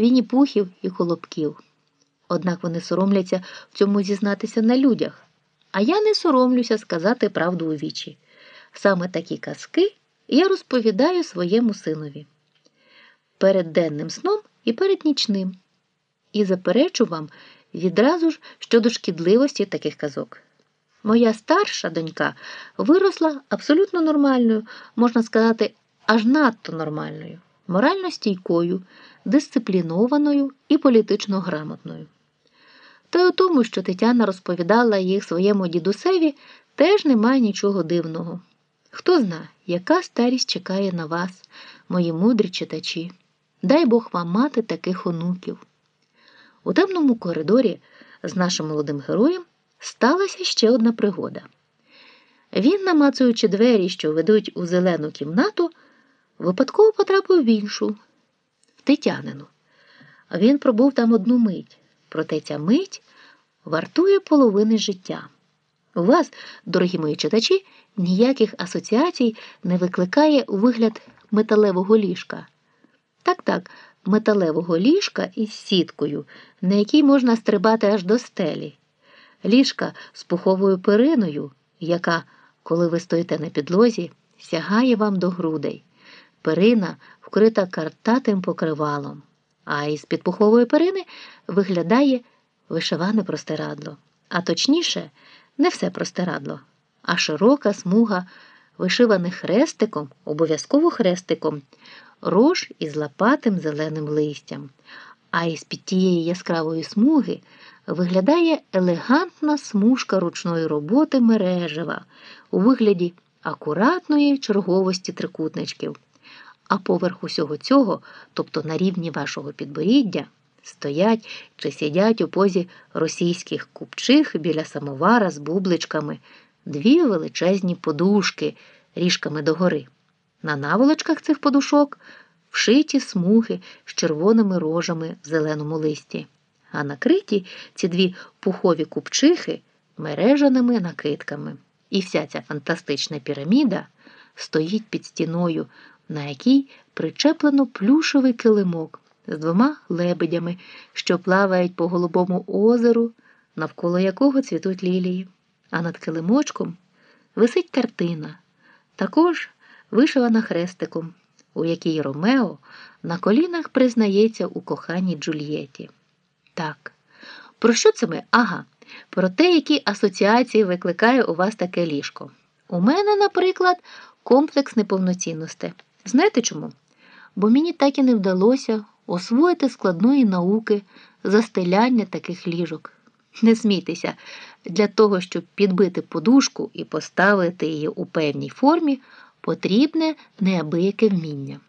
вініпухів і колобків. Однак вони соромляться в цьому зізнатися на людях. А я не соромлюся сказати правду у вічі. Саме такі казки я розповідаю своєму синові перед денним сном і перед нічним. І заперечу вам відразу ж щодо шкідливості таких казок. Моя старша донька виросла абсолютно нормальною, можна сказати, аж надто нормальною, морально стійкою, дисциплінованою і політично грамотною. Та й у тому, що Тетяна розповідала їх своєму дідусеві, теж немає нічого дивного. Хто зна, яка старість чекає на вас, мої мудрі читачі. Дай Бог вам мати таких онуків. У темному коридорі з нашим молодим героєм сталася ще одна пригода. Він, намацуючи двері, що ведуть у зелену кімнату, випадково потрапив в іншу, в Тетянину. Він пробув там одну мить, проте ця мить вартує половини життя. У вас, дорогі мої читачі, ніяких асоціацій не викликає вигляд металевого ліжка. Так, так, металевого ліжка із сіткою, на якій можна стрибати аж до стелі, ліжка з пуховою периною, яка, коли ви стоїте на підлозі, сягає вам до грудей. Перина вкрита картатим покривалом, а із під пухової перини виглядає вишиване простирадло, а точніше, не все простирадло, а широка смуга, вишиваних хрестиком, обов'язково хрестиком рож із лопатим зеленим листям, а із під тієї яскравої смуги виглядає елегантна смужка ручної роботи мережева у вигляді акуратної черговості трикутничків. А поверх усього цього, тобто на рівні вашого підборіддя, стоять чи сидять у позі російських купчих біля самовара з бубличками дві величезні подушки ріжками догори. На наволочках цих подушок вшиті смуги з червоними рожами в зеленому листі, а накриті ці дві пухові купчихи мережаними накидками. І вся ця фантастична піраміда стоїть під стіною, на якій причеплено плюшевий килимок з двома лебедями, що плавають по голубому озеру, навколо якого цвітуть лілії. А над килимочком висить картина. Також вишивана хрестиком, у якій Ромео на колінах признається у коханій Джульєті. Так, про що це ми? Ага, про те, які асоціації викликає у вас таке ліжко. У мене, наприклад, комплекс неповноцінності. Знаєте чому? Бо мені так і не вдалося освоїти складної науки застеляння таких ліжок. Не смійтеся, для того, щоб підбити подушку і поставити її у певній формі, потрібне неабияке вміння.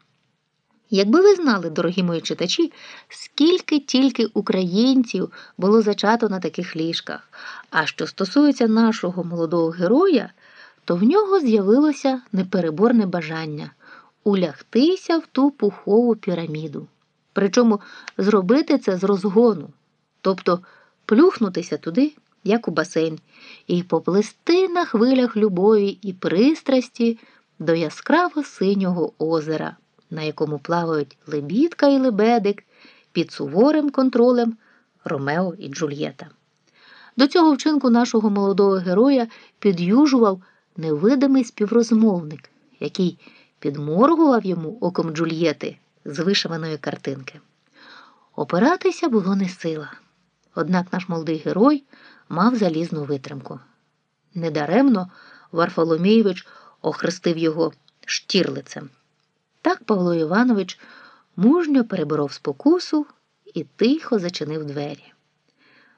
Якби ви знали, дорогі мої читачі, скільки тільки українців було зачато на таких ліжках, а що стосується нашого молодого героя, то в нього з'явилося непереборне бажання улягтися в ту пухову піраміду. Причому зробити це з розгону, тобто плюхнутися туди, як у басейн, і поплисти на хвилях любові і пристрасті до яскраво синього озера, на якому плавають лебідка і лебедик під суворим контролем Ромео і Джульєта. До цього вчинку нашого молодого героя під'южував невидимий співрозмовник, який підморгував йому оком Джульєти з вишиваної картинки. Опиратися було не сила. Однак наш молодий герой мав залізну витримку. Недаремно Варфоломійович охрестив його штірлицем. Так Павло Іванович мужньо переборов спокусу і тихо зачинив двері.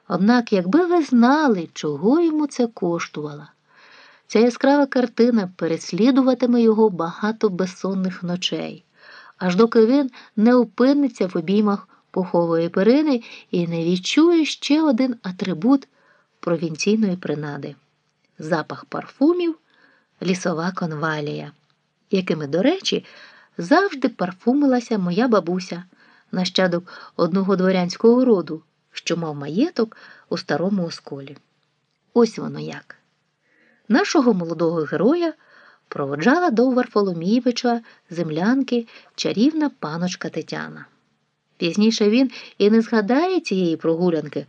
Однак, якби ви знали, чого йому це коштувало, ця яскрава картина переслідуватиме його багато безсонних ночей, аж доки він не опиниться в обіймах пухової перини і не відчує ще один атрибут провінційної принади запах парфумів лісова конвалія, якими, до речі, завжди парфумилася моя бабуся, нащадок одного дворянського роду, що мав маєток у старому осколі. Ось воно як. Нашого молодого героя проводжала до Варфоломійовича землянки чарівна паночка Тетяна. Пізніше він і не згадає цієї прогулянки,